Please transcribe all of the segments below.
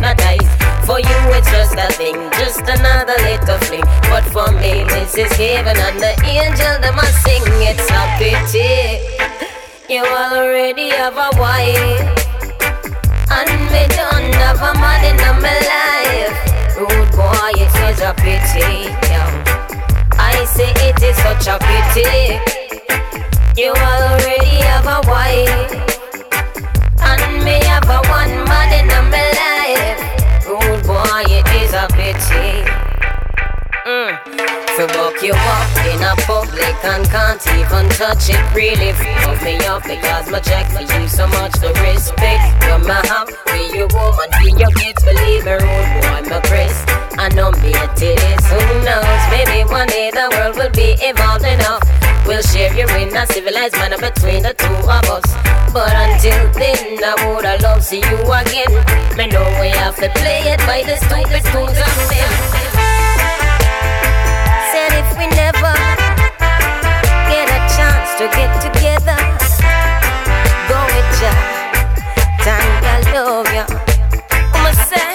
hypnotized. For you, it's just a thing, just another little fling. But for me, this is heaven and the angel that a sing. It's a pity. You already have a wife. And me don't have a man in my life. Rude boy, it is a pity. I say it is such a pity. You already have a wife. And me have a one man in my life. Mm. To walk you up in a public and can't even touch it. Really fills me up because my check for you so much the respect. You're my hub, be your woman, be your kids. Believe me, rude boy, my Chris. I know me it is. Who knows? Maybe one day the world will be evolved enough. We'll share you in a civilized manner between the two of us. But until then, I woulda loved see you again. Me know we have to play it by the stupid rules of if we never get a chance to get together, go with ya. Thank I love ya. I'ma say,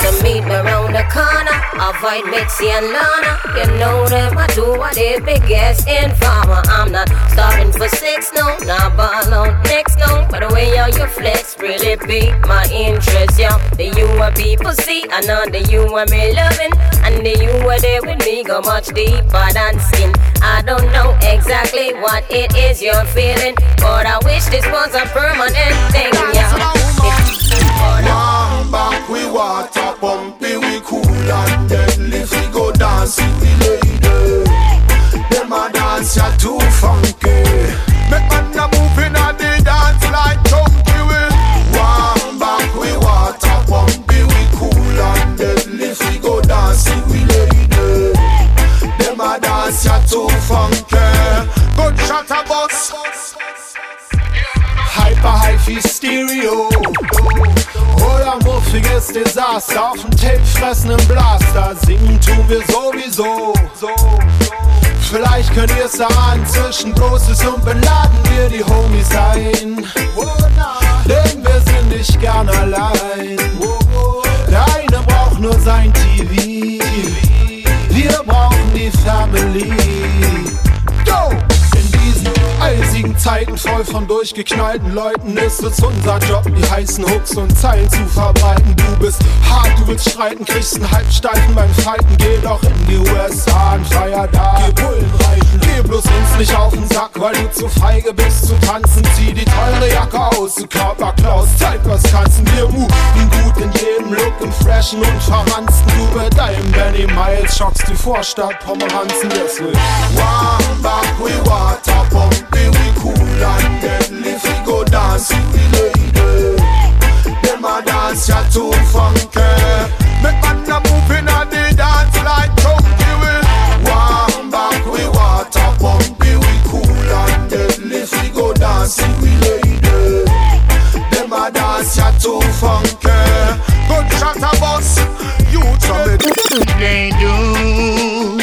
so meet me around the corner. Avoid Mitzi and Lana. You know them, I do what they biggest informer. I'm not starving for sex, no, not ball next, no. But the way how you flex really pique my interest, yeah. The you are people see, I know the you are me loving. And you were there with me go much deeper than skin. I don't know exactly what it is you're feeling, but I wish this was a permanent thing, yeah. One back we water pumpy, we cool and deadly. We go dancing, we lady. Them a dance ya too funky. Hi-Fi Stereo. Oder muffiges Desaster auf dem Tape fressenden Blaster. Singen tun wir sowieso. Vielleicht könnt ihr es ahnen, zwischen Großes und beladen wir die Homies ein. Denn wir sind nicht gern allein. Der braucht nur sein TV. Wir brauchen die Family. Go! Eisigen Zeiten voll von durchgeknallten Leuten ist es unser Job, die heißen Hooks und Zeilen zu verbreiten. Du bist hart, du willst streiten, kriegst einen Halbsteifen beim Fighten. Geh doch in die USA und feier da. Geh Bullen reiten, geh bloß uns nicht auf den Sack, weil du zu feige bist zu tanzen. Zieh die teure Jacke aus, du Körperklaus, zeig was kannst. Wir muten gut in jedem Look, im Freshen und Verransten. Du mit deinem Benny Miles schockst die Vorstadt Pomeranzen, deswegen. One back, we water happy, we cool and. We go dance with a dance ya too funky. A move in a the dance like chunky will. Warm back, we water we cool and. We go dance with a dance ya too funky. They do,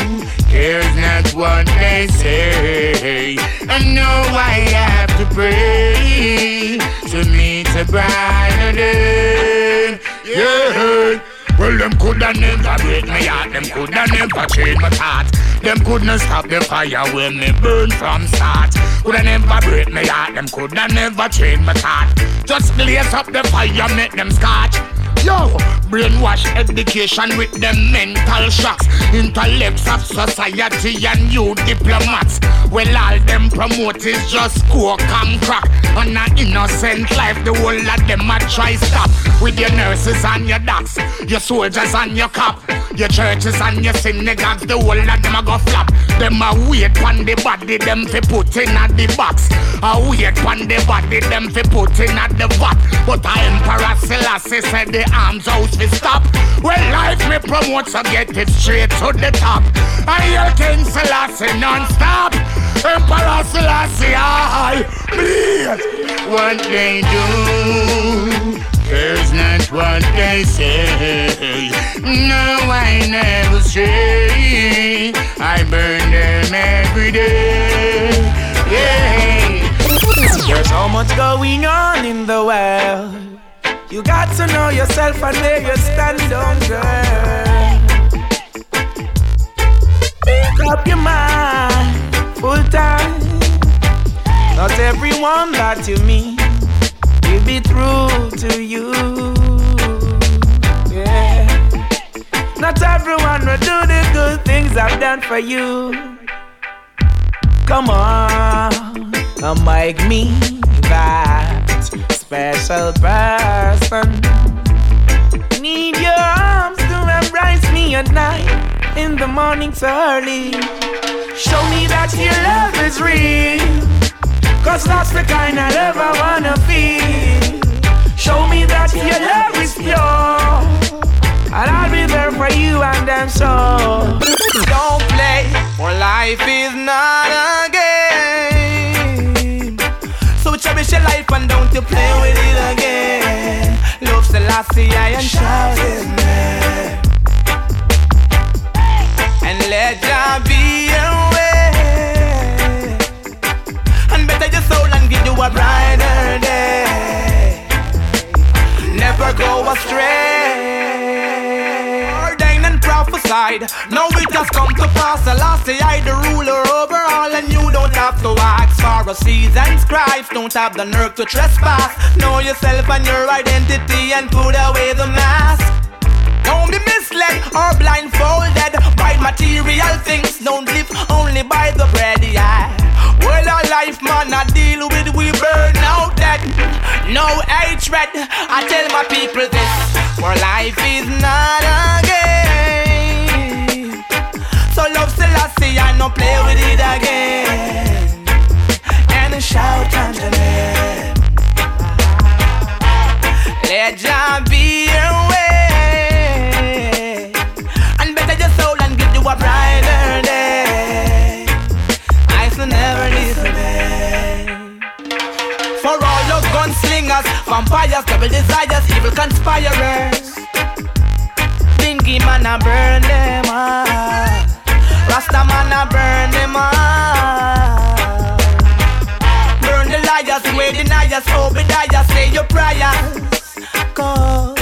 not what they say. I know I have to pray to meet a brighter day. Yeah. Well, them coulda never break my heart, them coulda never change my thought. Them couldn't stop the fire when me burn from start. Coulda never break my heart, them coulda never change my thought. Just blaze up the fire, make them scotch. Yo, brainwash education with them mental shocks. Intellects of society and you diplomats. Well, all them promote is just score, come crack. On an innocent life, the whole of them a try stop. With your nurses and your docs, your soldiers and your cop, your churches and your synagogues, the whole of them a go flop. Them a wait on the body, them fi put in at the box. A wait on the body, them fi put in at the vat. But a Emperor Selassie said the arms house fi stop. Well, life me promote, so get it straight to the top. I hear King Selassie non-stop. Emperor Selassie, I bleed. What they do is not what they say. No, I never say. I burn them every day. Yeah. There's so much going on in the world. You got to know yourself and where you stand on, girl. Make up your mind full time. Not everyone that you meet will be true to you. Yeah. Not everyone will do the good things I've done for you. Come on, come make me that special person. Need your arms to embrace me at night, in the morning so early. Show me that your love is real. Cause that's the kind I wanna feel. Show me that your love is pure. And I'll be there for you and I'm sure. Don't play, for life is not a game. So cherish your life and don't you play with it again. Love Selassie, I and shout his name. And let Jah be your a brighter day. Never go astray. Ordained and prophesied. Now it has come to pass. The last day I the ruler over all, and you don't have to ask for a season. Scribes don't have the nerve to trespass. Know yourself and your identity and put away the mask. Don't be misled or blindfolded by material things. Don't live only by the bread, yeah. Well, our life, man, I deal with, we burn out dead. No hatred. I tell my people this: for life is not a game. So love Selassie, I no play with it again. And shout unto vampires, devil desires, evil conspirers. Bingy man, I burn them up. Rasta man, I burn them up. Burn the liars, way deniers, Obadiah, oh, say your prayers. Cause,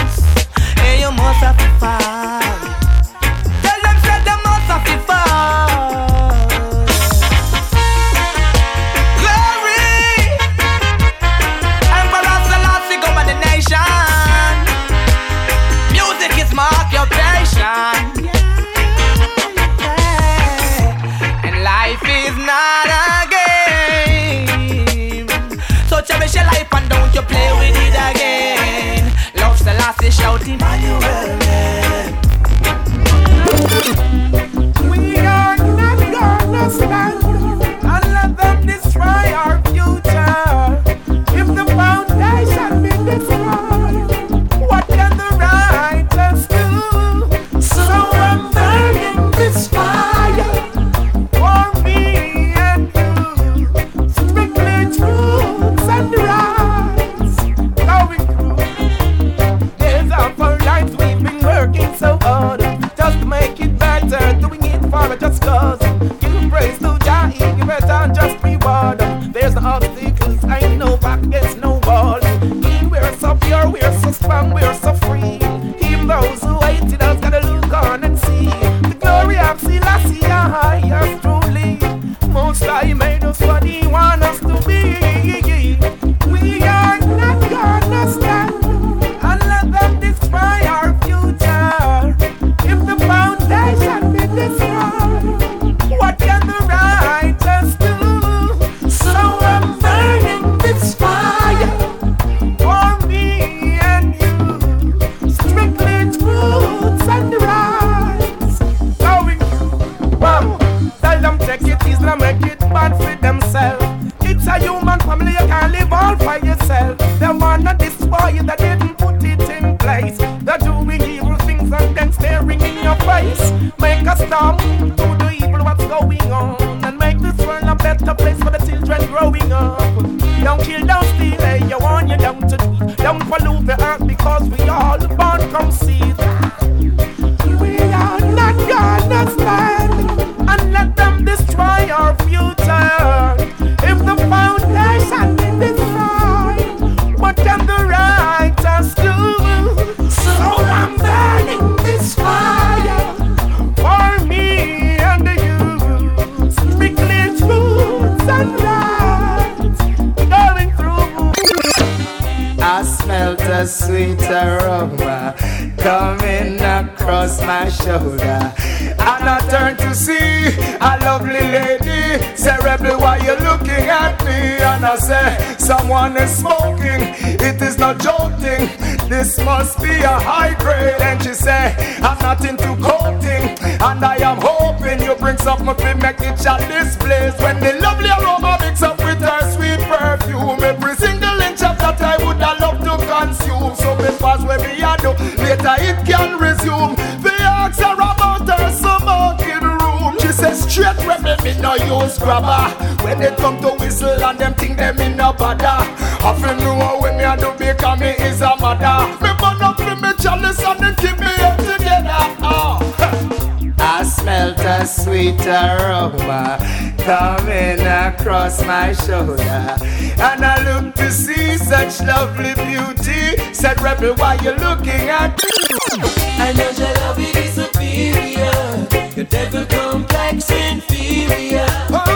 One is smoking. It is not jolting. This must be a high grade. And she said, I'm not into coating. And I am hoping you bring something to make it at this place. When the lovely aroma mix up with her sweet perfume, every single inch of that I would have loved to consume. So because when we are do, later it can resume. They ask her about her smoking room. She says, straight women, me no use grabber. When they come to whistle and them think them in I feel know me I do because me is a mother. Me burn up me chalice and then keep me up together. Oh. I smelt a sweet aroma coming across my shoulder. And I look to see such lovely beauty. Said, Rebel, why you looking at me? I know your love is superior. Your devil complex inferior. Oh.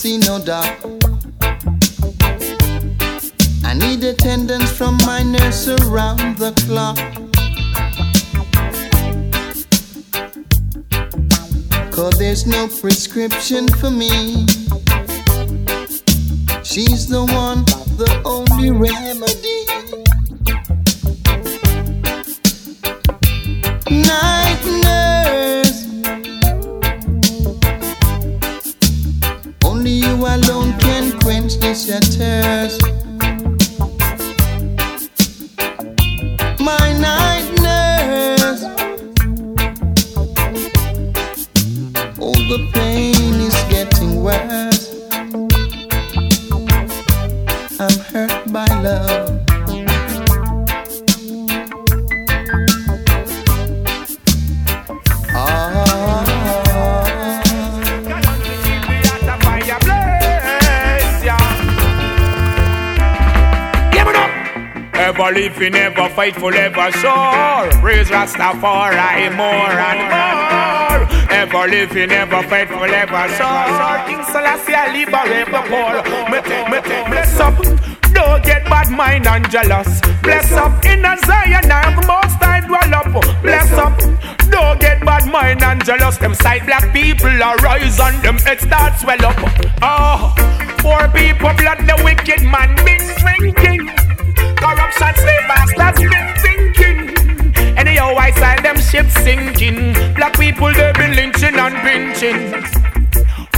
see no doubt. I need attendance from my nurse around the clock. Cause there's no prescription for me. Faithful, ever sure. Praise Rastafari more and more. Ever living, ever faithful, ever sure. King Selassie, I liberate the poor. Bless up. Don't get bad mind and jealous. Bless up in a Zion, I'm most I dwell up. Bless up. Don't get bad mind and jealous. Them side black people arise and them head start swell up. Oh, poor people blood the wicked man been drinking. Corruption, slave masters been thinking. Anyhow, I saw them ships sinking. Black people, they been lynching and pinching.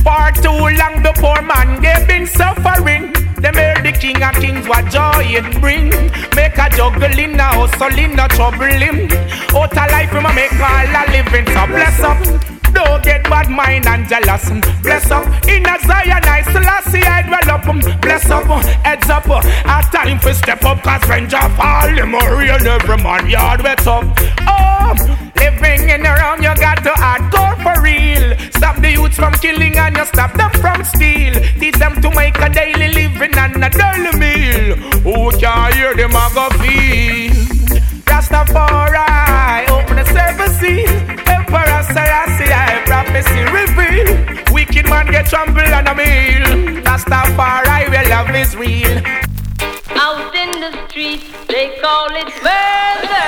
For too long, the poor man, they been suffering. Them hear the king of kings, what joy it bring. Make a juggle in a hustle, in a trouble him. Out of life, we make all a living, so bless up. Don't get bad mind and jealous. Bless up in a Zion, I Selassie, I dwell up. Bless up, heads up. A time for step up, cause ranger fall. Real every man yard wet up. Oh, living in realm, you got to hardcore for real. Stop the youths from killing and you stop them from steal. Teach them to make a daily living and a daily meal. Who can hear them, I go feel. Rastafari, open the service, see. Emperor Selassie, I prophecy reveal. Wicked man get trampled on a meal. Rastafari, where love is real. Out in the streets, they call it murder.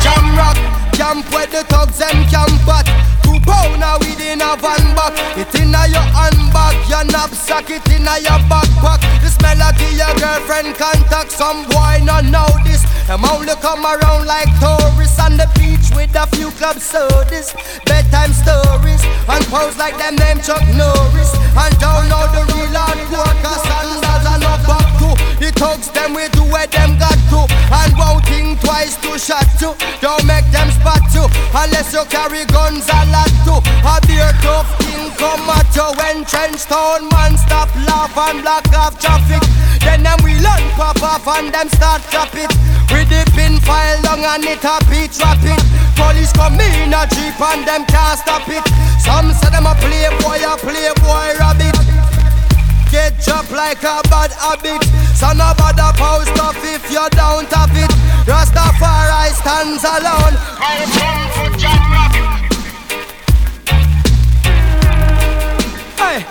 Jam rock, camp where the thugs and camp at. Two pounder within a van back. It inna your handbag, your knapsack, it inna your backpack. This melody your girlfriend contact. Some boy not know this. Them only come around like tourists on the beach with a few club sodas, bedtime stories, and pose like them name Chuck Norris. And don't know the real hardcore, cause sandals are not back to. The thugs them we do where them got to, and won't think twice to shot to. Don't make them spot you, unless you carry guns a lot to. A beer tough king come at you when trench town man stop laugh and block off traffic. Then them we learn pop off and them start drop it. With the pin file long and it a beat rapid. Police come in a jeep and them can't stop it. Some say them a playboy, a playboy rabbit. Get dropped like a bad habit. So no bother post stuff if you don't have it. Rastafari stands alone. I come for Jamrock. Hey.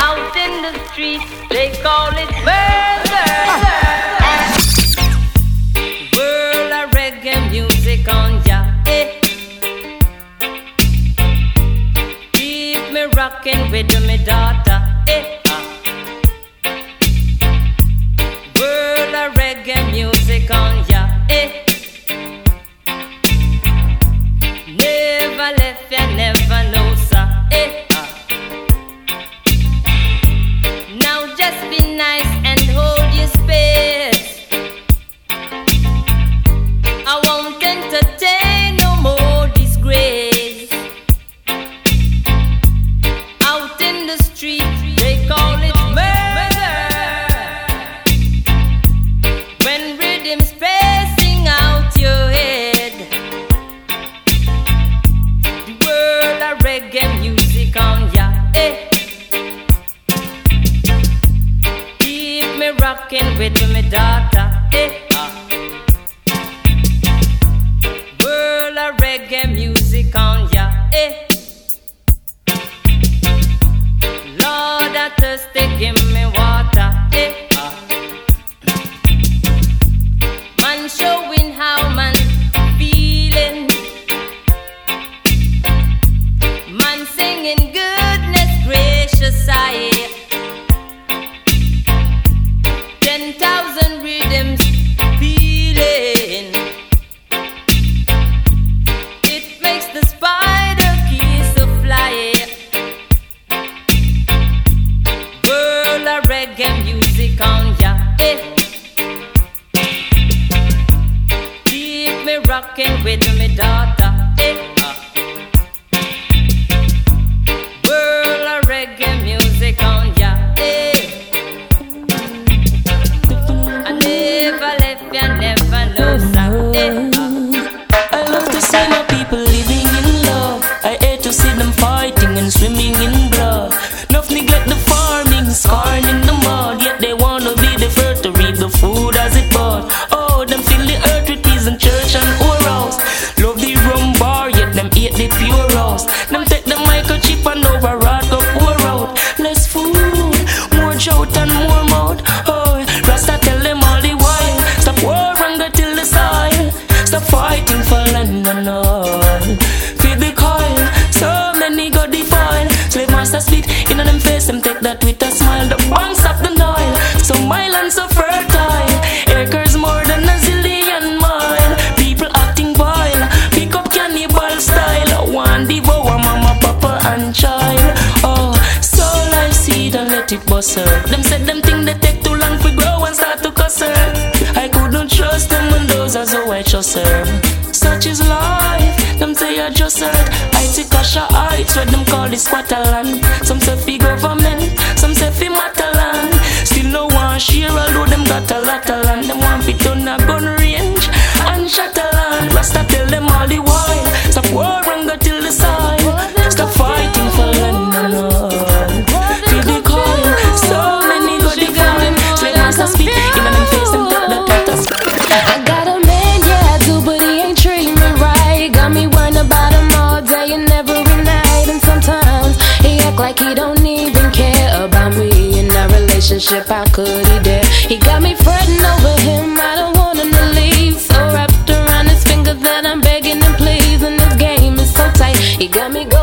Out in the streets, they call it murder. just her. Such is life, them say I just hurt. I take a shot, I sweat them call this Squatterland. Some say fi government, some say fi matterland. Still no one share, although them got a lot of relationship, I could he dare. He got me fretting over him, I don't want him to leave. So wrapped around his finger that I'm begging him, please. And this game is so tight, he got me.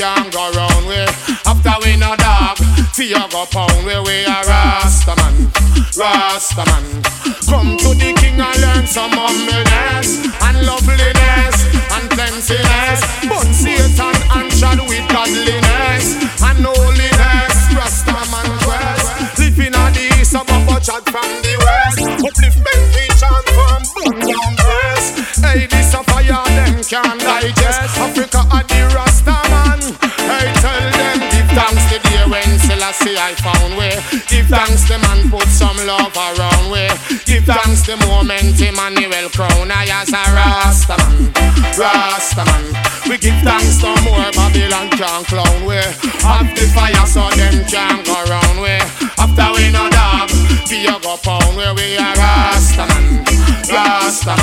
Can't go round we. After we no dog, fear go pound we. We a Rasta man, Rasta man. Come to the king and learn some humbleness and loveliness and cleanliness. But Satan and shad with godliness and holiness. Rasta man quest. Living on the east, of a chat from the west. Upliftment, reach and from boom Hey, this a fire, them can't digest. Africa are when Selassie I found way. Give thanks to man, put some love around way. Give thanks to moment Emmanuel Crown. I as a Rasta man, Rasta man. We give thanks to more Babylon can't clown way. Have the fire so them can't go round way. After we no dog, we go pound where we are Rasta man, Rasta.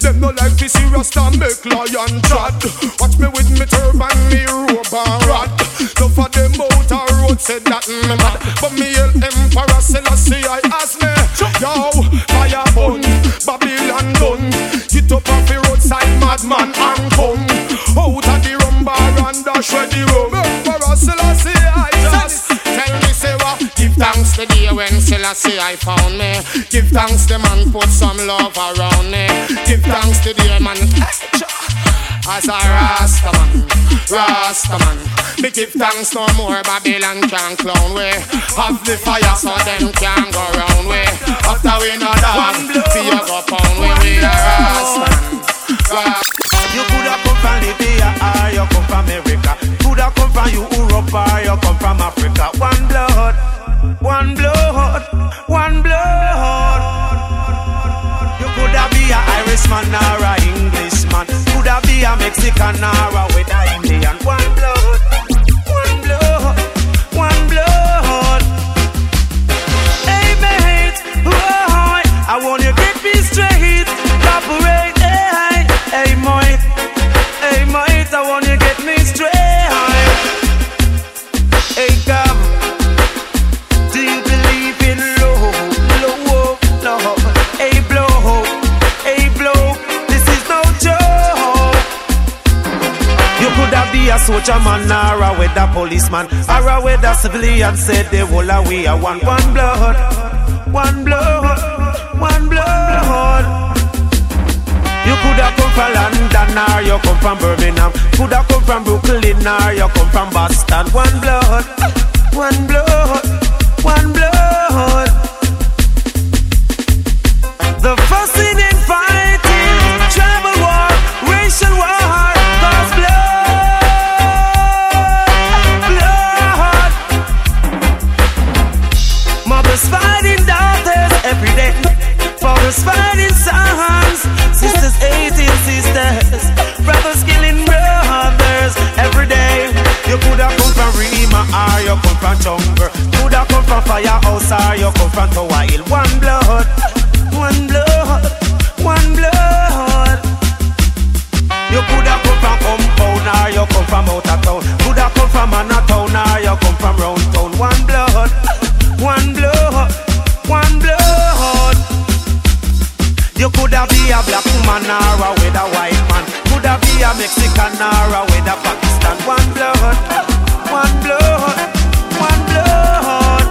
Them no like to see Rasta make lion trot. Watch me with me turban, me robe and rod. No for them out a road said that me mad, but me el emperor Selassie I ask me. Yo, fire bun, Babylon done. Get up off the roadside, madman and come out of the rumbar and dash where the rum. The day when Selassie I found me. Give thanks the man put some love around me. Give thanks to the man. As a Rasta man, Rasta man Me give thanks no more Babylon can clown we. Have the fire so them can go round we. After we know that See you go pound we. We a Rasta man You coulda come from Libya or you come from America. Coulda come from Europe or you come from Africa. One blood, one blood, one blood. You coulda be a Irishman or a Englishman. Coulda be a Mexican or a Indian. One blood, be a soldier man or a weather policeman. Or a weather civilian said the whole of we are one. One blood, one blood, one blood. You coulda come from London or you come from Birmingham. Coulda come from Brooklyn or you come from Boston. One blood, one blood, one blood. The fussing and fighting, tribal war, racial war Fathers fighting sons. Sisters hating sisters. Brothers killing brothers every day. You coulda come from Rema or you come from Jungle. Coulda come from Firehouse or you come from Tower Hill. One blood, one blood, one blood. You coulda come from Compound or you come from out of town. Coulda come from Manhattan or you come from round town. One blood, one blood, one blood. You coulda be a black woman or a with a white man. Coulda be a Mexican or a with a Pakistan. One blood, one blood, one blood.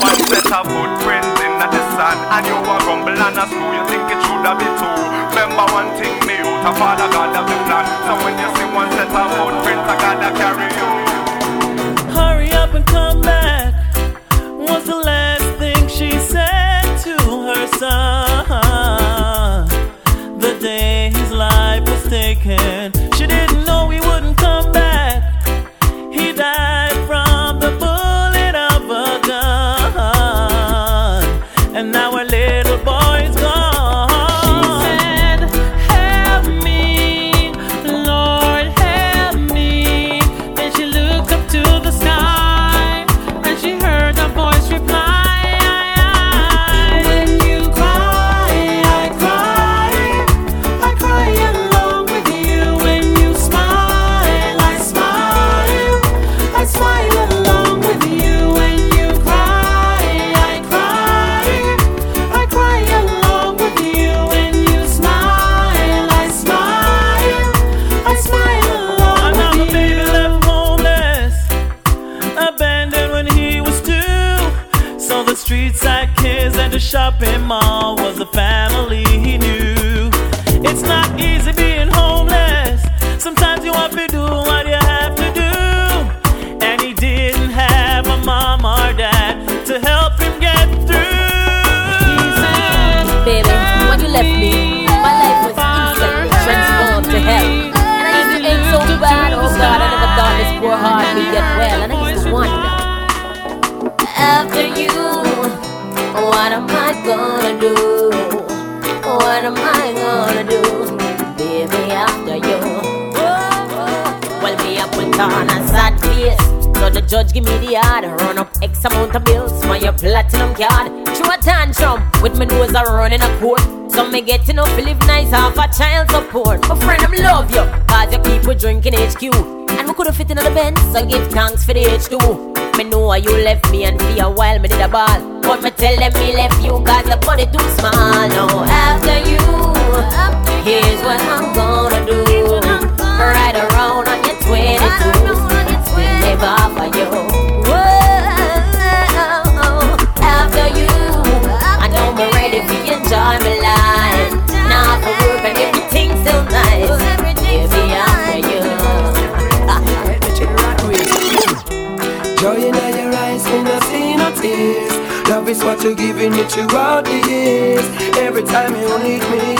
One set of footprints in the sun And you a rumble and a screw You think it should have been two Remember one thing me out A father Lakeside kids at the shopping mall was a family he knew. It's not easy being homeless. Sometimes you want to do do? What am I gonna do, baby, after you? Well, me I put on a sad face. So the judge give me the order, run up X amount of bills for your platinum card. Through a tantrum with my nose a running a court. So me getting up live nice off a child support. My friend, I'm love you, cause you keep we drinking HQ. And we coulda fit in the Benz, so give thanks for the H2. Me know you left me and for a while me did a ball. But me tell them me left you cause the body too small. Now after you, here's what I'm gonna do. Ride around on your 22, still live off of you. You're giving me throughout the years. Every time you need me,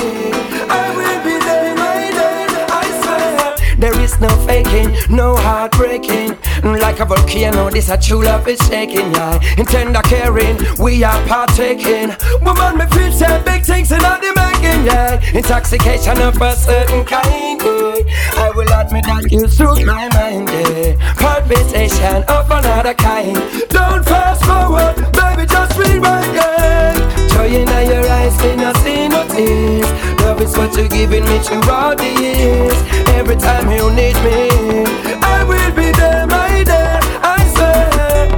I will be there, my day. I swear. There is no faking, no heartbreaking. Like a volcano, this a true love is shaking, yeah. In tender caring, we are partaking. Woman, me feel say big things in the making, yeah. Intoxication of a certain kind, yeah. I will admit that you soothe my mind, yeah. Palpitation of another kind. Don't fast forward, baby, just rewind, yeah. Joy in your eyes, me not see no tears. Love is what you're giving me throughout the years. Every time you need me, I will be there, my dear. I swear.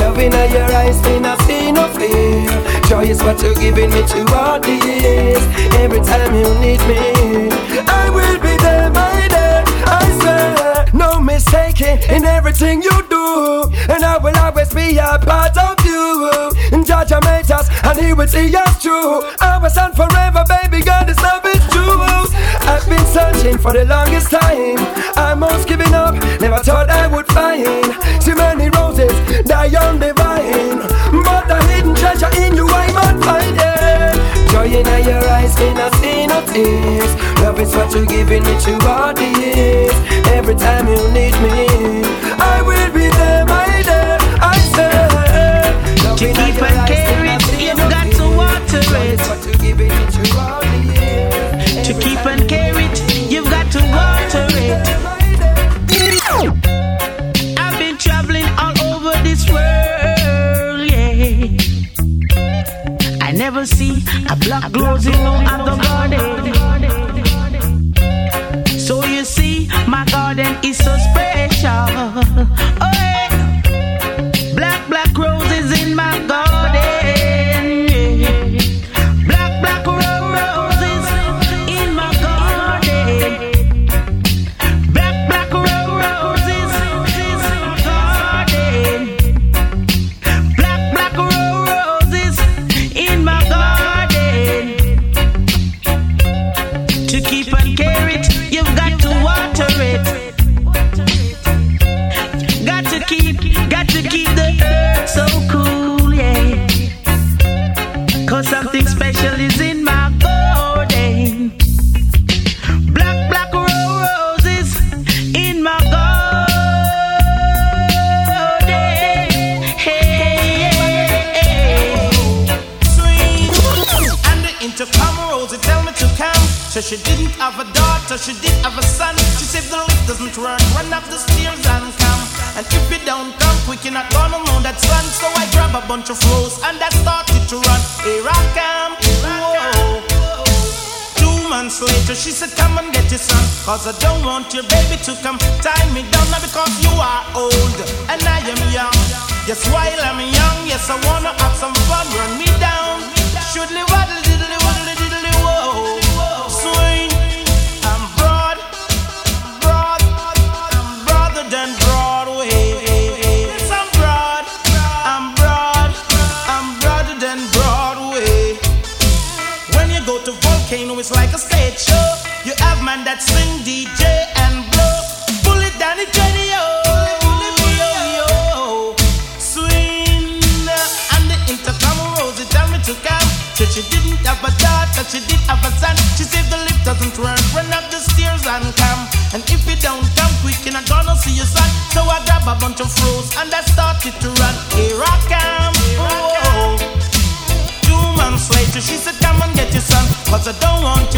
Love in your eyes, me not see no fear. Joy is what you're giving me throughout the years. Every time you need me, I will be there, my dear. I swear. No mistaking in everything you do, and I will always be a part of made us, and He will see us through. Our son forever, baby, God, this love is true. I've been searching for the longest time. I'm almost giving up, never thought I would find. Too many roses die on the vine, but the hidden treasure in you I might find. Joy in your eyes, me not see no tears. Love is what you're giving me all the years. Every time you need me, So she didn't have a daughter, she did have a son. She said the lift doesn't work, run up the stairs and come. And if you don't come quick, you're not gonna know that son. So I grab a bunch of rose and I started to run. Here I come. Whoa. Two months later, she said, Come and get your son. Cause I don't want your baby to come tie me down now because you are old and I am young. Yes, while I'm young, yes, I wanna have some fun. Run me down. Should live let's swing DJ and blow. Pull it down the yo, yo, Swing uh, and the intercom Rosie tell me to come. Said she didn't have a daughter, she did have a son. She said the lift doesn't work, run up the stairs and come. And if you don't come quick, you're not gonna see your son. So I grab a bunch of froze and I started to run. Here I come. Oh. Two months later, she said, Come and get your son. Cause I don't want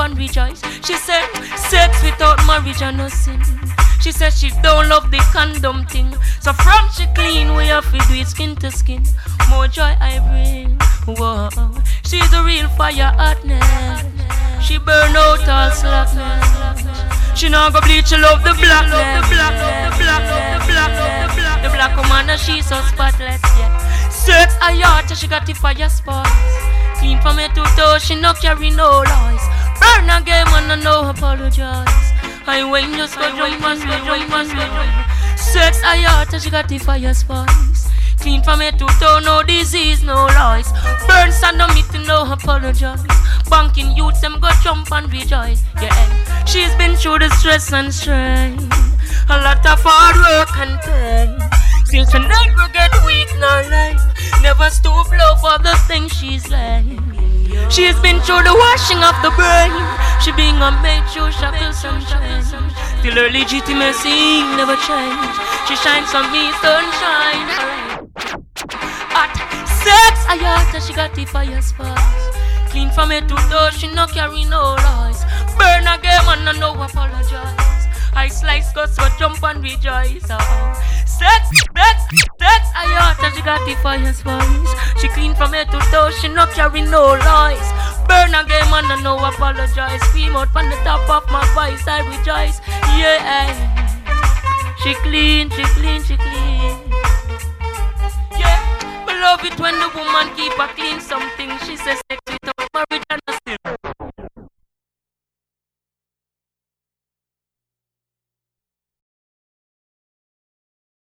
and rejoice. She said, sex without marriage and no sin. She said she don't love the condom thing. So from she clean, we have to do it skin to skin. More joy I bring. Whoa. She's a real fire hotness. She burn out all slackness. She not go bleach, she love the black, the black, the black, the black, the black. The black woman, and she so spotless, yeah. Sex a yacht, she got the fire spots. Clean from head to toe, she no carry no lies. Burn a game and I no apologize. I wait just go jump and go jump and go. Sex a yacht, she got the fire spice. Clean from head to toe, no disease, no lies. Burn stand on me to no apologize. Banking youths, them go jump and rejoice. Yeah, eh. she's been through the stress and strain. A lot of hard work and pain. Still she never get weak nor life. Never stoop low for the things she's like. She's been through the washing of the brain. She being a made sure shackle sunshine. Till her legitimacy never change. She shines on me, sunshine. Hot sex, I heard she got the fire sparks. Clean from head to toe, she no carry no lies. Burn again, man, I no apologize. I slice cuts, but jump and rejoice. Oh. Sex, sex, sex, I heard that she got the fire sparks. She clean from head to toe, she not carry no lies. Burn again, man, I no apologize. Scream out from the top of my voice, I rejoice. Yeah, she clean, she clean, she clean. Yeah, me love it when the woman keep a clean something. She says sex without marriage and